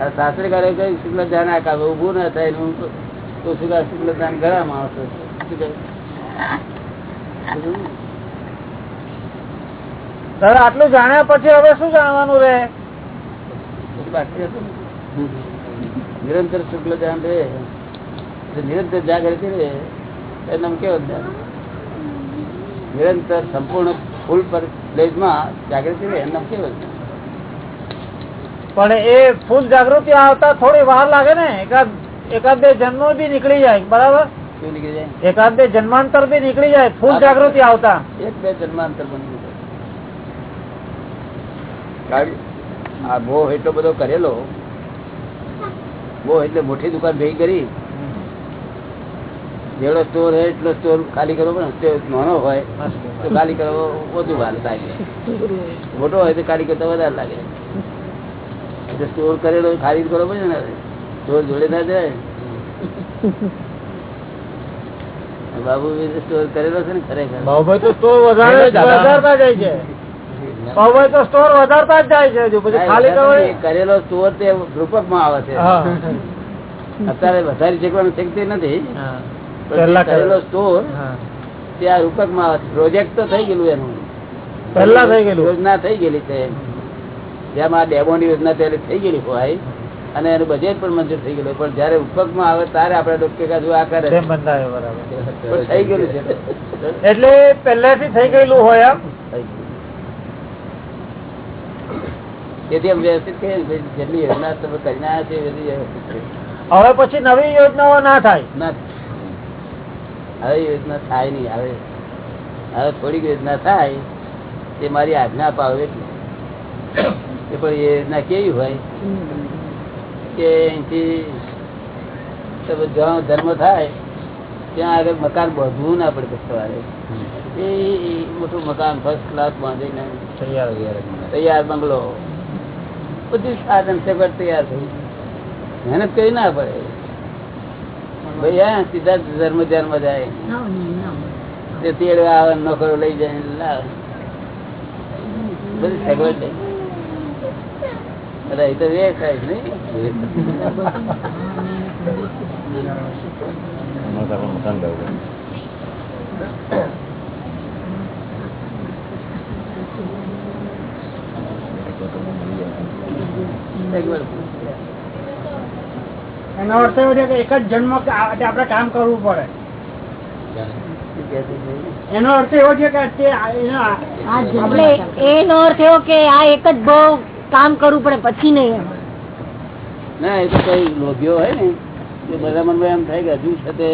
આ શાસ્ત્રકારે કહ્યું શુક્લ ધ્યાન આ કામ ઉભું ના થાય હું તો- તો શુક્લ ધ્યાન ગળામાં આવશે કહ્યું? આટલું જાણ્યા પછી હવે શું જાણવાનું રે. નિરંતર શુક્લ ધ્યાન રે. નિરંતર જાગૃતિ રે. એનું નામ કેવું નિરંતર સંપૂર્ણ ફૂલ પર જાગૃતિ રે. એનું નામ કેવું પણ એ ફૂલ જાગૃતિ આવતા થોડી વાર લાગે ને. એકાદ એકાદ બે જન્મો બી નીકળી જાય. બરાબર? શું નીકળી જાય? એકાદ બે જન્માંતર બી નીકળી જાય. ફૂલ જાગૃતિ આવતા. એક બે જન્માંતર બની આ એટલો બધો કરેલો. મોહ એટલે મોટી દુકાન ભેગી કરી. જેવડો સ્ટોર હોય એટલો સ્ટોર ખાલી કરવો પણ નાનો હોય તો ખાલી કરવો વધુ વાર લાગે. મોટો હોય તો ખાલી કરતા વધારે લાગે. એટલે સ્ટોર કરેલો ખાલી કરવો પડે ને. સ્ટોર જોડે ના જાય. બાબુ સ્ટોર કરેલો છે ને ખરેખર. તો સ્ટોર વધારે જાય છે. ભાવભાઈ તો સ્ટોર વધારતા જ જાય છે પછી ખાલી કરેલો સ્ટોર તે રૂપકમાં આવે છે. અત્યારે વધારી શકવાની શક્તિ નથી. જે કરેલો સ્ટોર. ત્યાં રૂપકમાં આવે છે. પ્રોજેક્ટ તો થઈ ગયેલું એનું. પહેલા થઈ ગયેલું. યોજના થઈ ગયેલી છે. જેમ આ ડેમો ની યોજના ત્યારે થઈ ગયેલી હોય. અને એનું બજેટ પણ મંજૂર થઈ ગયેલું પણ જયારે ઉપકમાં આવે ત્યારે આપણે ડોક્ટર કાજુ આ કરે. થઈ ગયેલું છે. એટલે પહેલેથી થઈ ગયેલું હોય એમ. તેથી અમે વ્યવસ્થિત કહીએ જેટલી યોજના તમે કરીને આવ્યા છે એટલી વ્યવસ્થિત છે. હવે પછી નવી યોજનાઓ ના થાય. ના. હવે યોજના થાય નહીં. હવે હવે થોડીક યોજના થાય તે મારી આજ્ઞા પાવે એટલે. એ પણ એ યોજના કેવી હોય? કે અહીંથી જ્યાં ધર્મ થાય ત્યાં આગળ મકાન બાંધવું ના પડે સવારે. એ મોટું મકાન ફર્સ્ટ ક્લાસ બાંધીને તૈયાર તૈયાર બંગલો. બધી સાધન સગવડ તૈયાર થઈ મહેનત કરી ના પડે. ભાઈ સીધા ધર્મ ધ્યાન જાય. તે તેડ આવે, નોકરો લઈ જાય, લાવે. બધી સગવડ લઈ એ તો વે થાય નહીં. એનો અર્થ એવો છે કે એક જ જન્મ કે આ- એટલે આપણે કામ કરવું પડે. એનો અર્થ એવો છે કે એનો અર્થ એવો કે આ એક જ બહુ કામ કરવું પડે પછી નહીં ના એ તો કઈ લોભ્યો હોય ને એ બધા મનમાં એમ થાય કે હજુ છે તે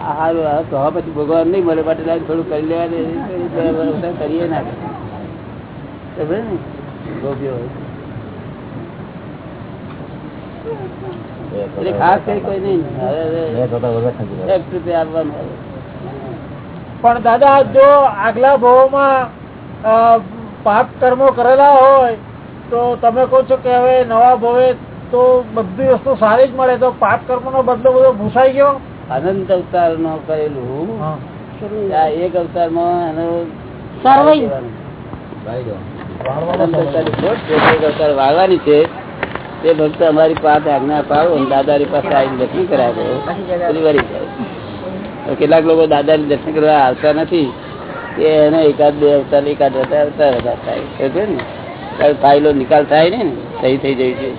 હારું આ તો હા પછી ભગવાન નહીં મળે માટે થોડું કરી લેવા દે કરીએ ના. ને લોભ્યો હોય એટલે ખાસ કઈ કોઈ નહીં. હવે હવે એક રૂપિયા આપવાનું પણ દાદા જો આગલા ભાવમાં પાપ કર્મો કરેલા હોય તો તમે કહો છો કે હવે નવા ભવે તો બધી વસ્તુ સારી જ મળે. તો પાપ કર્મ નો બદલો બધો ભૂસાઈ ગયો? અનંત અવતાર નો કરેલું આ એક અવતારમાં વાળવાની છે. તે ભક્ત અમારી પાસે આજ્ઞા પાડો દાદાની પાસે આવીને દર્શન કરાવો. કેટલાક લોકો દાદાની દર્શન કરવા આવતા નથી. કે એને એકાદ બે અવતાર એકાદ અવતાર અવતાર થાય. સમજ્યો ને? ફાઇલો નિકાલ થાય ને? સહી થઈ જાય છે.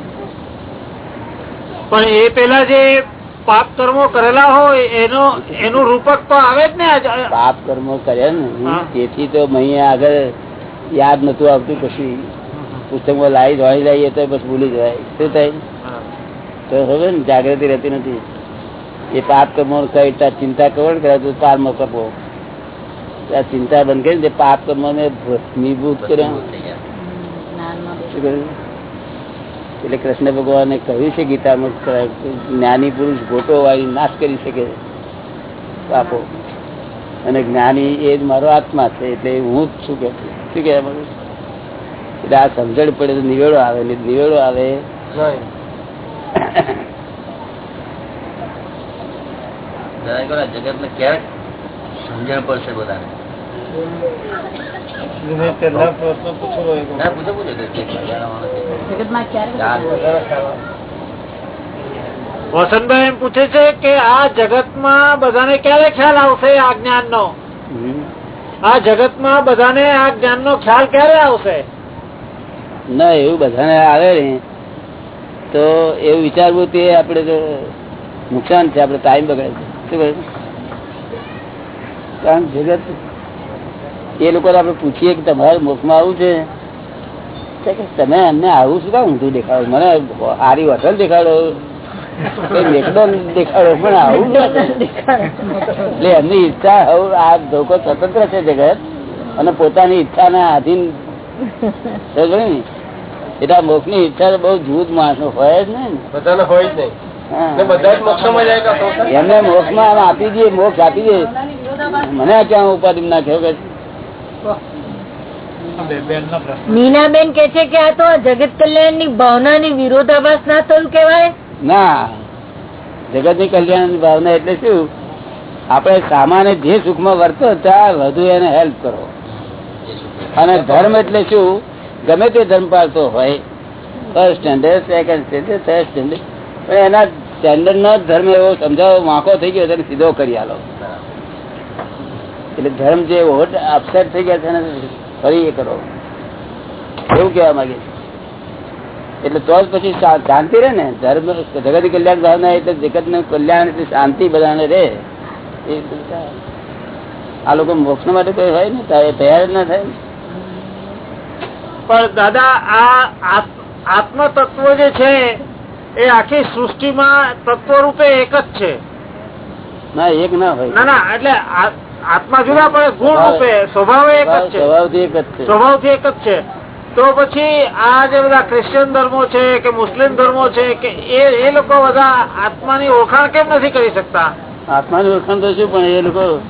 પણ એ પેલા જે પાપ કર્મો કરેલા હોય એનો એનું રૂપક તો આવે જ ને પાપ કર્મો કર્યા ને? તેથી તો મહી આગળ યાદ નતું આવતું કશું. પુસ્તકમાં લાઈ ધોઈ લઈએ તો બસ ભૂલી જવાય. શું થાય? તો હવે ને જાગૃતિ રહેતી નથી. એ પાપ કર્મો કઈ ચિંતા કરો ને કરે તો પારમાં કરવો આ ચિંતા બંધ કરી તે પાપ કર્મો ને ભસ્મીભૂત કર્યા. એટલે કૃષ્ણ ભગવાને કહ્યું છે ગીતામાં જ્ઞાની પુરુષ ગોટો વાળી નાશ કરી શકે પાપો. અને જ્ઞાની એ જ મારો આત્મા છે એટલે હું જ છું કે શું કે એટલે આ સમજણ પડે તો નિવેડો આવે ને નિવેડો આવે. જગત ને ક્યારેક સમજણ પડશે બધાને. વસંતભાઈ એમ પૂછે છે કે આ જગતમાં બધાને ક્યારે ખ્યાલ આવશે આ જ્ઞાન નો આ જગતમાં બધાને આ જ્ઞાન નો ખ્યાલ ક્યારે આવશે? ના, એવું બધાને આવે ને, તો એવું વિચારવું તે આપણે નુકસાન છે, આપણે ટાઈમ બગડે છે. શું કારણ જગત એ લોકો આપણે પૂછીએ કે તમારે મુખમાં આવું છે? તમે અમને આવું શું કામ ઊંધું દેખાડો? મને સારી હોટલ દેખાડો. દેખાડો, પણ આવું એટલે એમની ઈચ્છા હવે, આ લોકો સ્વતંત્ર છે જગત, અને પોતાની ઈચ્છાના આધીન. ને? એટલે મોક્ષની ઈચ્છા બહુ જૂથ માણસ હોય જ નહીં બધાને હોય જ નહીં? એમને મોક્ષમાં આપી દઈએ મોક્ષ આપી દઈએ. મને ક્યાં ઉપાધિ નાખ્યો કે? મીનાબેન કે છે કે આ તો જગત કલ્યાણની ભાવના ની વિરોધાભાસ ના થયું કેવાય ના. જગતની કલ્યાણ ભાવના એટલે શું? આપણે સામાન્ય જે સુખમાં વર્તો ત્યાં વધુ એને હેલ્પ કરો. અને ધર્મ એટલે શું? ગમે તે ધર્મ પાળતો હોય first standard second standard third standard પણ એના સ્ટેન્ડર્ડ નો ધર્મ એવો સમજાવો, વાંકો થઈ ગયો, તેને સીધો કરી આલો. એટલે ધર્મ જે અપસેટ થઈ ગયા છે ફરી એ કરો. એવું કેવા માંગે એટલે તો જ પછી શાંતિ રહે ને? ધર્મ, જગત કલ્યાણ ભાવના એટલે જગતનું કલ્યાણ એટલે શાંતિ બધાને રહે. આ લોકો મોક્ષ માટે કોઈ હોય ને? ત્યારે ના થાય. પણ દાદા આ આત્મ- તત્વ જે છે એ આખી સૃષ્ટિમાં તત્વ રૂપે એક જ છે. ના એક ના હોય. ના ના એટલે આત્મા જુદા પડે ગુણ રૂપે સ્વભાવ એક જ છે. સ્વભાવથી એક જ છે. સ્વભાવથી એક જ છે. તો પછી આ જે બધા ક્રિશ્ચિયન ધર્મો છે કે મુસ્લિમ ધર્મો છે કે એ એ લોકો બધા આત્માની ઓળખાણ કેમ નથી કરી શકતા? આત્માની ઓળખાણ તો શું પણ એ લોકો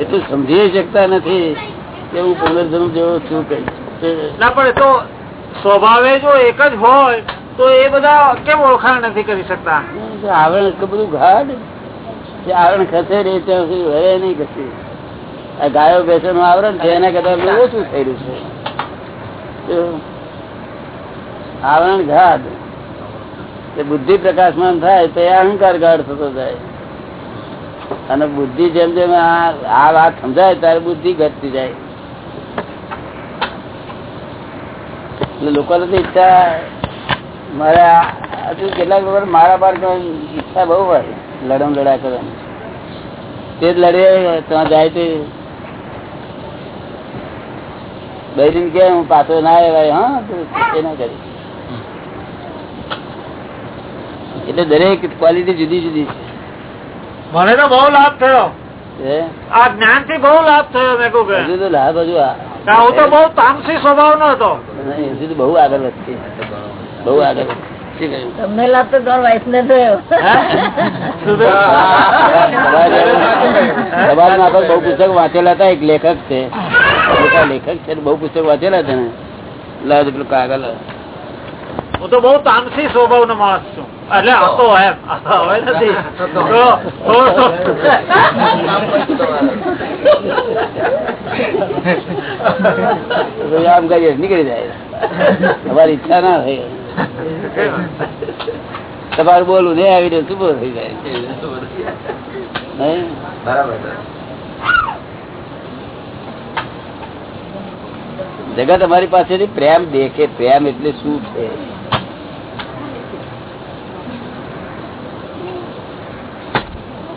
એટલું સમજી શકતા નથી. કે હું પુનર્જન્મ જેવો છું? કઈ ના, પણ તો સ્વભાવે જો એક જ હોય, તો એ બધા કેમ ઓળખાણ નથી કરી શકતા? આવરણ એટલું બધું ઘાટ આવરણ ખસે રે ત્યાં સુધી નહીં ખસે. આ ગાયો બેસે નું આવરણ છે, એના કરતા ઓછું રહ્યું છે. આવરણ ઘાટ એ બુદ્ધિ પ્રકાશમાન થાય તો એ અહંકાર ગાઢ થતો જાય. અને બુદ્ધિ જેમ જેમ આ વાત સમજાય, ત્યારે બુદ્ધિ ઘટતી જાય. લોકોને તો ઈચ્છા મારા હજુ કેટલાક લોકો મારા બાર ઈચ્છા બહુ હોય લડમ લડા કરવાની. તે જ લડે ત્યાં જાય તે. બહેરીને કે હું પાછો ના આવ્યા હા એ ના કરી. એટલે દરેક ક્વોલિટી જુદી જુદી મને તો બહુ લાભ થયો? આ જ્ઞાનથી બહુ લાભ થયો મેં કહું લાભ હજુ હું તો બહુ તામસી સ્વભાવ નો હતો. નહીં, હજુ તો બહુ આગળ વધશે બહુ આગળ વધશે. શું કહ્યું? તમને લાભ તો તમારા વાઇફ ને થયો. સવારમાં આપણે બહુ પુસ્તક વાંચેલા હતા એક લેખક છે. લેખક છે બહુ પુસ્તક વાંચેલા છે ને. લાવ પેલું કાગળ. હું તો બહુ તામસી સ્વભાવ નો માણસ છું. એટલે હતો એમ. હવે નથી. તો- તો- તો- તો આમ કરીએ નીકળી જાય. તમારી ઈચ્છા ના થઈ તમારું બોલવું નહીં આવી રહ્યું શું બોલ થઈ જાય? નહીં? જગત અમારી પાસેથી પ્રેમ દેખે પ્રેમ એટલે શું છે?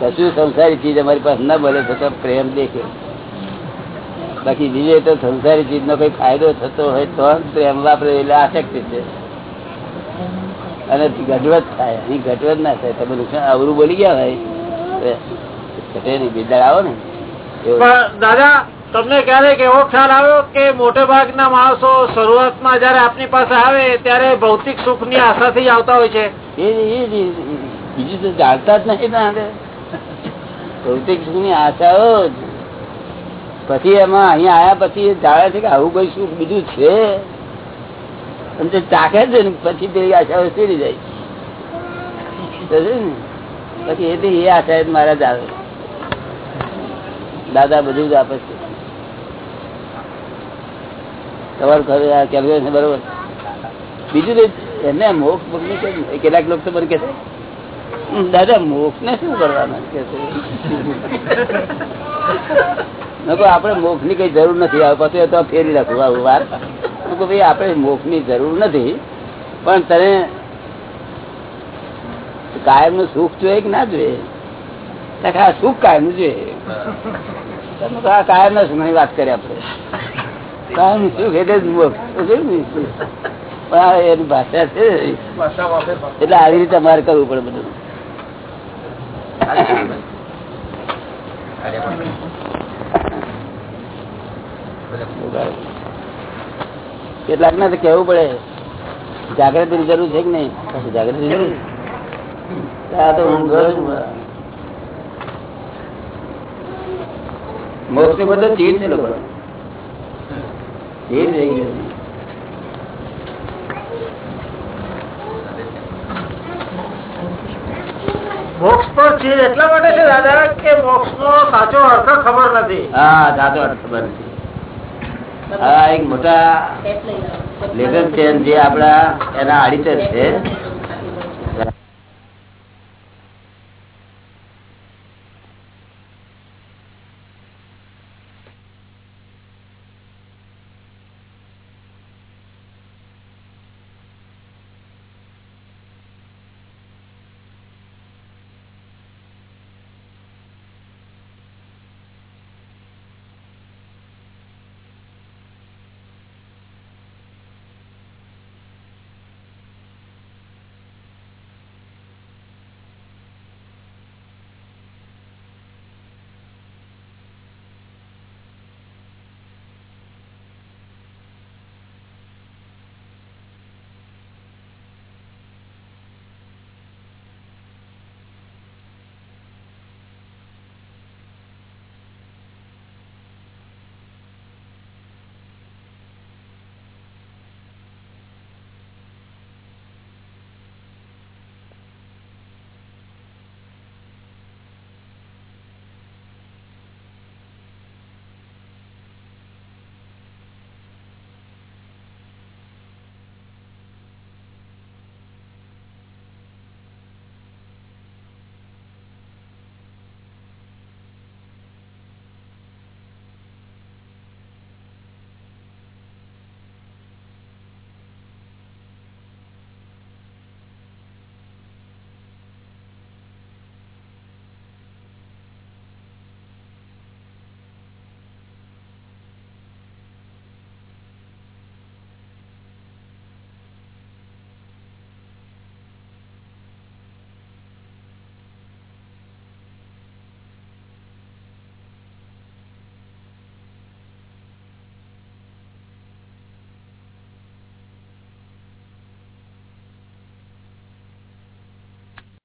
કશું સંસારી ચીજ અમારી પાસે ના બોલે છતાં પ્રેમ દેખે. બાકી જીવે તો સંસારી ચીજ નો કઈ ફાયદો થતો હોય તો પ્રેમ વાપરે એટલે આશક્તિ છે. અને ગઢવત થાય. અહીં ઘટવત ના થાય. તમે નુકસાન અવરું બોલી ગયા હોય. ઘટે નહીં બિદાર આવો ને. દાદા તમને ક્યારેક એવો ખ્યાલ આવ્યો કે મોટે ભાગના માણસો શરૂઆતમાં જયારે આપની પાસે આવે ત્યારે ભૌતિક સુખની આશાથી થી આવતા હોય છે? એ બીજું તો જાણતા જ નહીં. ભૌતિક સુખની આશાઓ. પછી એમાં અહીંયા આયા પછી જાણે છે કે આવું કોઈ સુખ બીજું છે? અને તે ચાખે છે ને પછી તે આશાઓ ચીડી જાય. પછી એ એ આશા મારા જ આવે. દાદા બધું જ આપે છે. તમારું ખરું છે બરોબર? બીજું એમને મોક્ષ? કેટલાક લોકો તો મને કે છે. "હમ, દાદા મોક્ષ ને શું કરવાના કે આપણે મોક્ષની કઈ જરૂર નથી. આ પછી તો ફેરી રાખવું આવું વાર. ભાઈ આપડે મોક્ષની જરૂર નથી. પણ તને કાયમનું સુખ જોઈએ કે ના જોઈએ? આ સુખ કાયમનું જોઈએ. આ કાયમ ના સુખની વાત કરી આપડે કાયમનું સુખ એટલે જ મોક્ષ. એની ભાષા છે. એટલે આવી રીતે અમારે કરવું પડે બધું. કેટલાક ને કેવું પડે જાગૃતિ જરૂર છે કે નહીં? જાગૃતિ જરૂર આ તો. મોક્ષની બધા ચીજ છે લોકો. ચીજ થઈ ગયું મોક્ષ તો છે એટલા માટે છે દાદા કે મોક્ષ નો સાચો અર્થ ખબર નથી. હા સાચો અર્થ ખબર નથી. હા એક મોટા લેખક છે જે આપડા એના આડિટર છે.